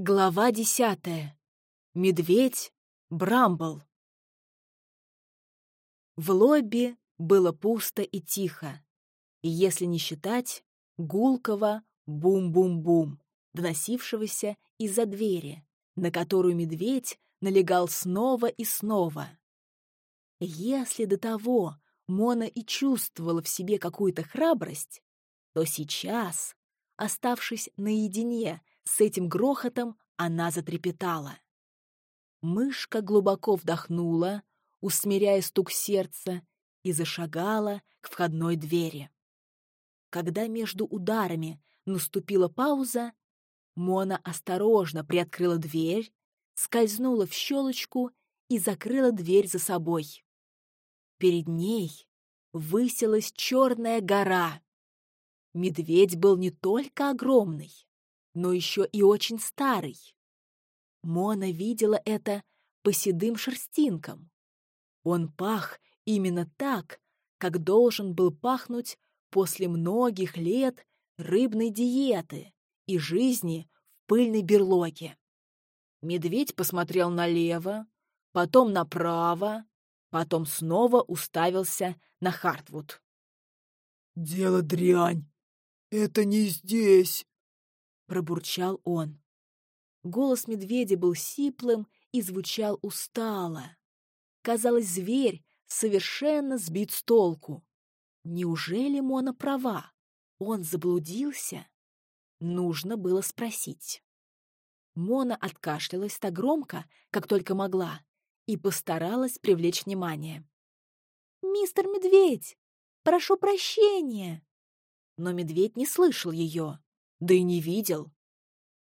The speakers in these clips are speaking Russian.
Глава десятая. Медведь Брамбл. В лобби было пусто и тихо, если не считать гулкого бум-бум-бум, доносившегося из-за двери, на которую медведь налегал снова и снова. Если до того Мона и чувствовала в себе какую-то храбрость, то сейчас, оставшись наедине с этим грохотом она затрепетала. Мышка глубоко вдохнула, усмиряя стук сердца, и зашагала к входной двери. Когда между ударами наступила пауза, Мона осторожно приоткрыла дверь, скользнула в щелочку и закрыла дверь за собой. Перед ней высилась черная гора. Медведь был не только огромный, но еще и очень старый. Мона видела это по седым шерстинкам. Он пах именно так, как должен был пахнуть после многих лет рыбной диеты и жизни в пыльной берлоге. Медведь посмотрел налево, потом направо, потом снова уставился на Хартвуд. «Дело дрянь! Это не здесь!» Пробурчал он. Голос медведя был сиплым и звучал устало. Казалось, зверь совершенно сбит с толку. Неужели Мона права? Он заблудился? Нужно было спросить. Мона откашлялась так громко, как только могла, и постаралась привлечь внимание. «Мистер Медведь, прошу прощения!» Но медведь не слышал ее да и не видел.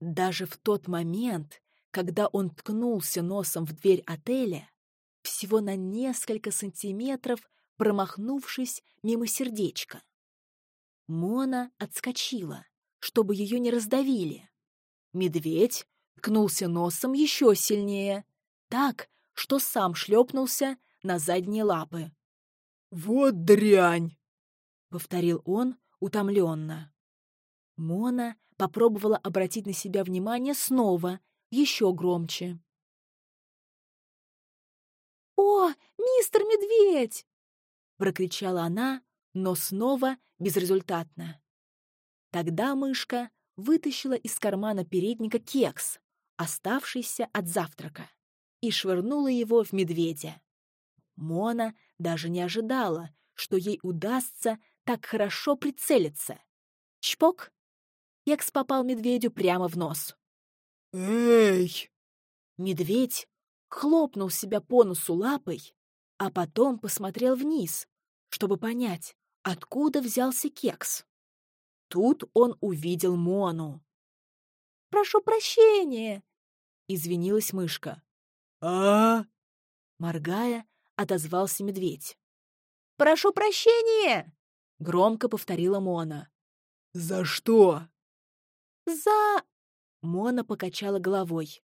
Даже в тот момент, когда он ткнулся носом в дверь отеля, всего на несколько сантиметров промахнувшись мимо сердечка. Мона отскочила, чтобы ее не раздавили. Медведь ткнулся носом еще сильнее, так, что сам шлепнулся на задние лапы. «Вот дрянь!» — повторил он утомленно. Мона попробовала обратить на себя внимание снова, еще громче. «О, мистер Медведь!» — прокричала она, но снова безрезультатно. Тогда мышка вытащила из кармана передника кекс, оставшийся от завтрака, и швырнула его в медведя. Мона даже не ожидала, что ей удастся так хорошо прицелиться. Чпок! Кекс попал медведю прямо в нос. «Эй!» Медведь хлопнул себя по носу лапой, а потом посмотрел вниз, чтобы понять, откуда взялся кекс. Тут он увидел Мону. «Прошу прощения!» — извинилась мышка. «А?» Моргая, отозвался медведь. «Прошу прощения!» — громко повторила Мона. «За что?» «За...» — Мона покачала головой.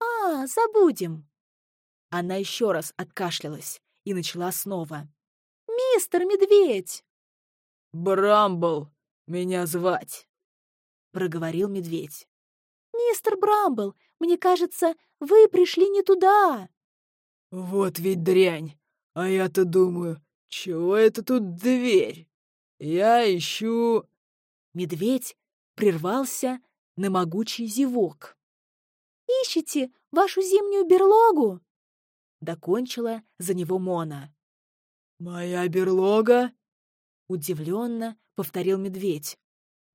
«А, забудем!» Она еще раз откашлялась и начала снова. «Мистер Медведь!» «Брамбл, меня звать!» — проговорил медведь. «Мистер Брамбл, мне кажется, вы пришли не туда!» «Вот ведь дрянь! А я-то думаю, чего это тут дверь? Я ищу...» Медведь прервался на могучий зевок. «Ищете вашу зимнюю берлогу?» Докончила за него Мона. «Моя берлога?» Удивленно повторил медведь.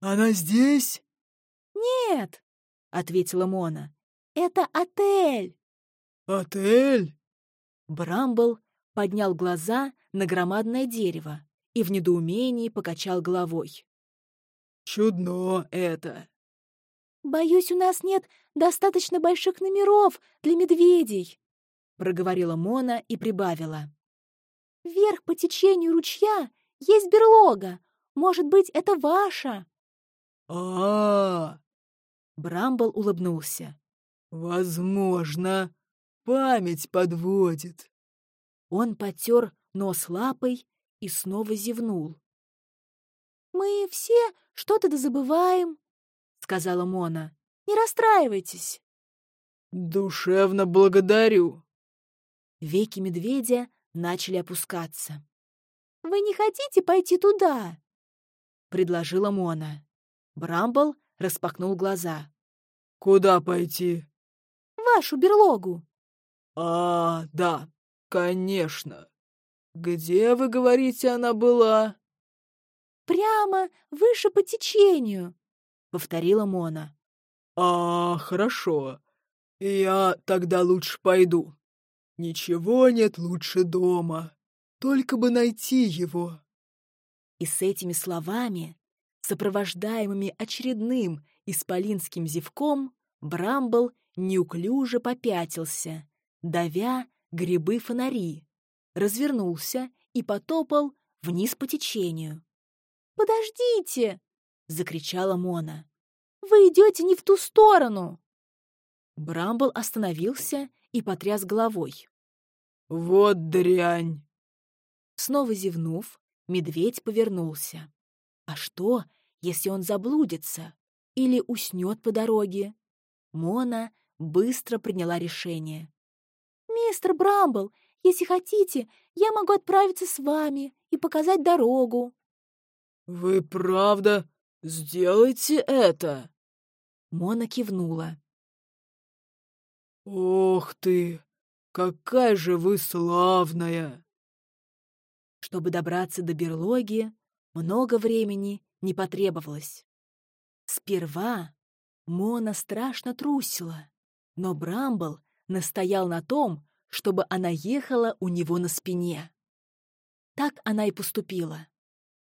«Она здесь?» «Нет», — ответила Мона. «Это отель». «Отель?» Брамбл поднял глаза на громадное дерево и в недоумении покачал головой. Чудно это. Боюсь, у нас нет достаточно больших номеров для медведей, проговорила Мона и прибавила. Вверх по течению ручья есть берлога. Может быть, это ваша? А, -а, -а. Брамбл улыбнулся. Возможно, память подводит. Он потер нос лапой и снова зевнул. «Мы все что-то забываем», — сказала Мона. Не расстраивайтесь. Душевно благодарю. Веки медведя начали опускаться. «Вы не хотите пойти туда?» — предложила Мона. Брамбл распахнул глаза. «Куда пойти?» «Вашу берлогу». «А, да, конечно. Где, вы говорите, она была?» «Прямо выше по течению», — повторила Мона. «А, хорошо. Я тогда лучше пойду. Ничего нет лучше дома. Только бы найти его». И с этими словами, сопровождаемыми очередным исполинским зевком, Брамбл неуклюже попятился, давя грибы-фонари, развернулся и потопал вниз по течению. «Подождите!» — закричала Мона. «Вы идете не в ту сторону!» Брамбл остановился и потряс головой. «Вот дрянь!» Снова зевнув, медведь повернулся. А что, если он заблудится или уснет по дороге? Мона быстро приняла решение. «Мистер Брамбл, если хотите, я могу отправиться с вами и показать дорогу». «Вы правда сделаете это?» Мона кивнула. «Ох ты! Какая же вы славная!» Чтобы добраться до берлоги, много времени не потребовалось. Сперва Мона страшно трусила, но Брамбл настоял на том, чтобы она ехала у него на спине. Так она и поступила.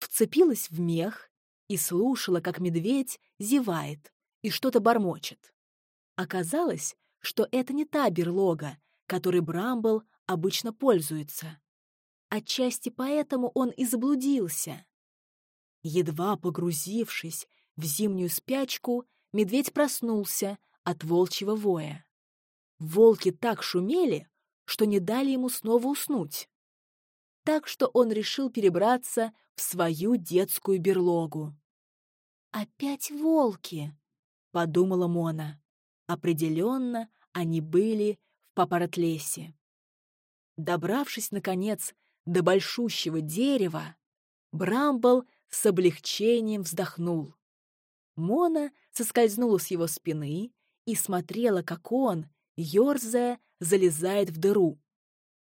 Вцепилась в мех и слушала, как медведь зевает и что-то бормочет. Оказалось, что это не та берлога, которой Брамбл обычно пользуется. Отчасти поэтому он и заблудился. Едва погрузившись в зимнюю спячку, медведь проснулся от волчьего воя. Волки так шумели, что не дали ему снова уснуть. Так что он решил перебраться в свою детскую берлогу. «Опять волки!» — подумала Мона. Определенно, они были в Папаратлесе. Добравшись, наконец, до большущего дерева, Брамбл с облегчением вздохнул. Мона соскользнула с его спины и смотрела, как он, ерзая, залезает в дыру.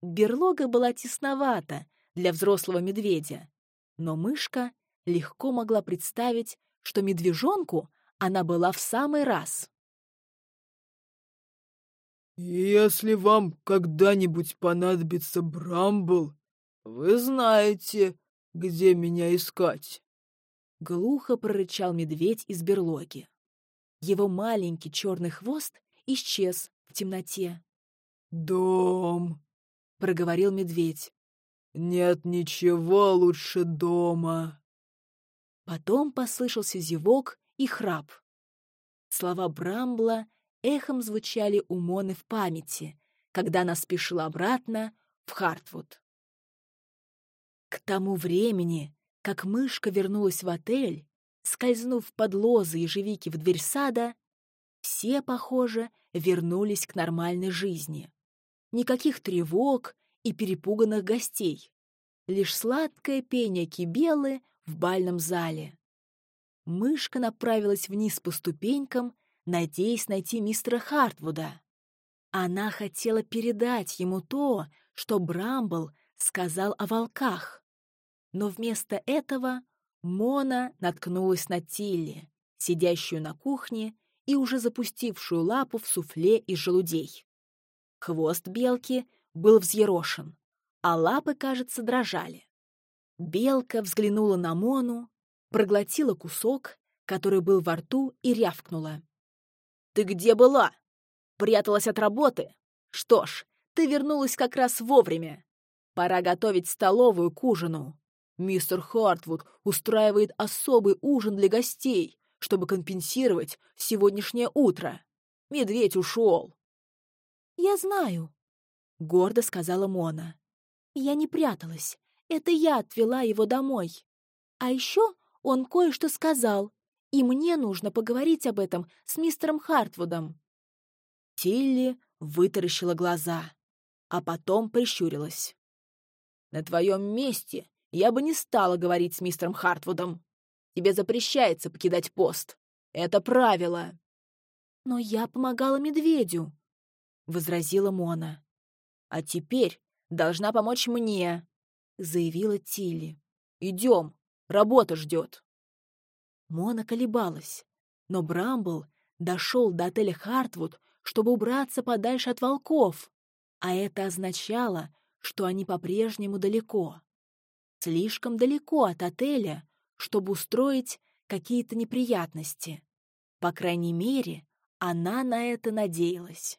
Берлога была тесновата для взрослого медведя, но мышка легко могла представить, что медвежонку она была в самый раз. «Если вам когда-нибудь понадобится Брамбл, вы знаете, где меня искать?» Глухо прорычал медведь из берлоги. Его маленький черный хвост исчез в темноте. «Дом», — проговорил медведь. «Нет ничего лучше дома». Потом послышался зевок и храп. Слова Брамбла эхом звучали у Моны в памяти, когда она спешила обратно в Хартвуд. К тому времени, как мышка вернулась в отель, скользнув под лозы ежевики в дверь сада, все, похоже, вернулись к нормальной жизни. Никаких тревог и перепуганных гостей. Лишь сладкое пение кибелы в бальном зале. Мышка направилась вниз по ступенькам, надеясь найти мистера Хартвуда. Она хотела передать ему то, что Брамбл сказал о волках. Но вместо этого Мона наткнулась на Тилли, сидящую на кухне и уже запустившую лапу в суфле из желудей. Хвост белки был взъерошен, а лапы, кажется, дрожали. Белка взглянула на Мону, проглотила кусок, который был во рту, и рявкнула. «Ты где была? Пряталась от работы? Что ж, ты вернулась как раз вовремя. Пора готовить столовую к ужину. Мистер Хартвуд устраивает особый ужин для гостей, чтобы компенсировать сегодняшнее утро. Медведь ушел. «Я знаю», — гордо сказала Мона. «Я не пряталась. Это я отвела его домой. А еще он кое-что сказал, и мне нужно поговорить об этом с мистером Хартвудом». Тилли вытаращила глаза, а потом прищурилась. «На твоем месте я бы не стала говорить с мистером Хартвудом. Тебе запрещается покидать пост. Это правило». «Но я помогала медведю», — возразила Мона. «А теперь должна помочь мне», — заявила Тилли. «Идем, работа ждет». Мона колебалась, но Брамбл дошел до отеля «Хартвуд», чтобы убраться подальше от волков, а это означало, что они по-прежнему далеко. Слишком далеко от отеля, чтобы устроить какие-то неприятности. По крайней мере, она на это надеялась.